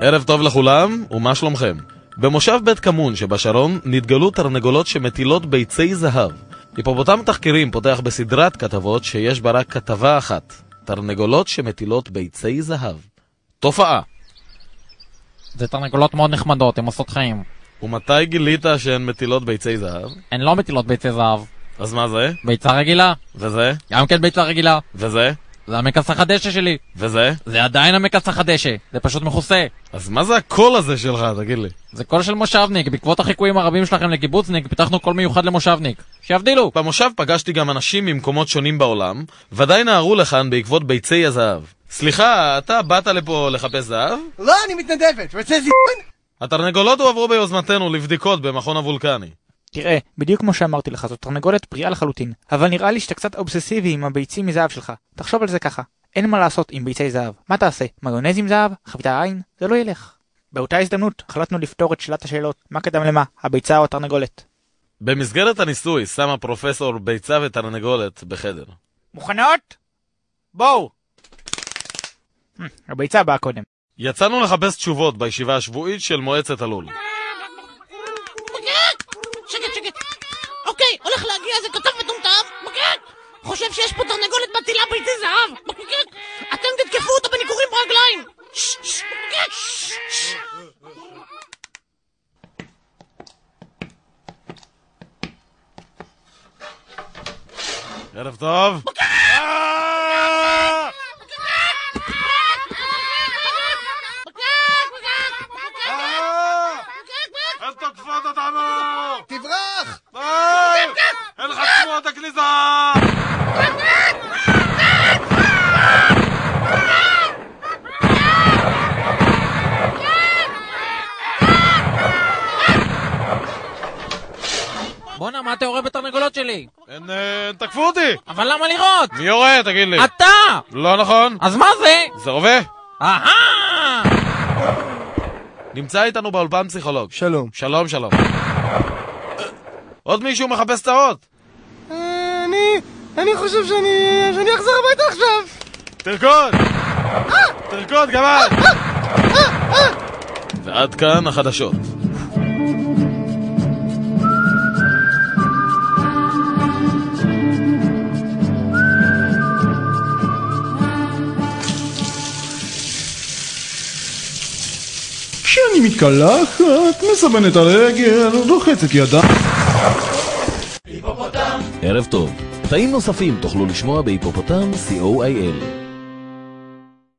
ערב טוב לכולם, ומה שלומכם? במושב בית כמון שבשרון נתגלו תרנגולות שמטילות ביצי זהב. היפופוטם תחקירים פותח בסדרת כתבות שיש בה רק כתבה אחת תרנגולות שמטילות ביצי זהב. תופעה. זה תרנגולות מאוד נחמדות, הן עושות חיים. ומתי גילית שהן מטילות ביצי זהב? הן לא מטילות ביצי זהב. אז מה זה? ביצה רגילה? וזה? גם כן ביצה רגילה. וזה? זה המכסח הדשא שלי. וזה? זה עדיין המכסח הדשא. זה פשוט מכוסה. אז מה זה הקול הזה שלך, תגיד לי? זה קול של מושבניק. בעקבות החיקויים הרבים שלכם לקיבוצניק, פיתחנו קול מיוחד למושבניק. שיבדילו! במושב פגשתי גם אנשים ממקומות שונים בעולם, ודאי נהרו לכאן בעקבות ביצי הזהב. סליחה, אתה באת לפה לחפש זהב? לא, אני מתנדבת. רוצה זיון? התרנגולות הועברו ביוזמתנו לבדיקות במכון הוולקני. תראה, בדיוק כמו שאמרתי לך, זאת תרנגולת בריאה לחלוטין. אבל נראה לי שאתה קצת אובססיבי עם הביצים מזהב שלך. תחשוב על זה ככה. אין מה לעשות עם ביצי זהב. מה תעשה? מיונז עם זהב? חביתה עין? זה לא ילך. באותה הזדמנות החלטנו לפתור את שאלת השאלות. מה קדם למה? הביצה או התרנגולת? במסגרת הניסוי שמה פרופסור ביצה ותרנגולת בחדר. מוכנות? בואו! הביצה באה קודם. יצאנו לחפש תשובות בישיבה השבועית של מועצת הלול. שקט. אוקיי, הולך להגיע איזה כתב מטומטם, בקק! חושב שיש פה תרנגולת מטילה ביצי זהב, בקק! אתם תתקפו אותו בניגורים ברגליים! שש. ערב טוב. אה! אה! תוקפות אותנו! בואנה, מה אתה יורה בתרנגולות שלי? הן אה, תקפו אותי! אבל למה לירות? מי יורה? תגיד לי. אתה! לא נכון. אז מה זה? זה רובה? אהה! נמצא איתנו באולפן פסיכולוג. שלום. שלום, שלום. עוד מישהו מחפש צרות? אה, אני... אני חושב שאני... שאני אחזור הביתה עכשיו. תרקוד! תרקוד גם את! ועד כאן החדשות. כשאני מתקלחת, מסבן את הרגל, רוחצת ידיים. ערב טוב. תאים נוספים תוכלו לשמוע בהיפופוטם co.il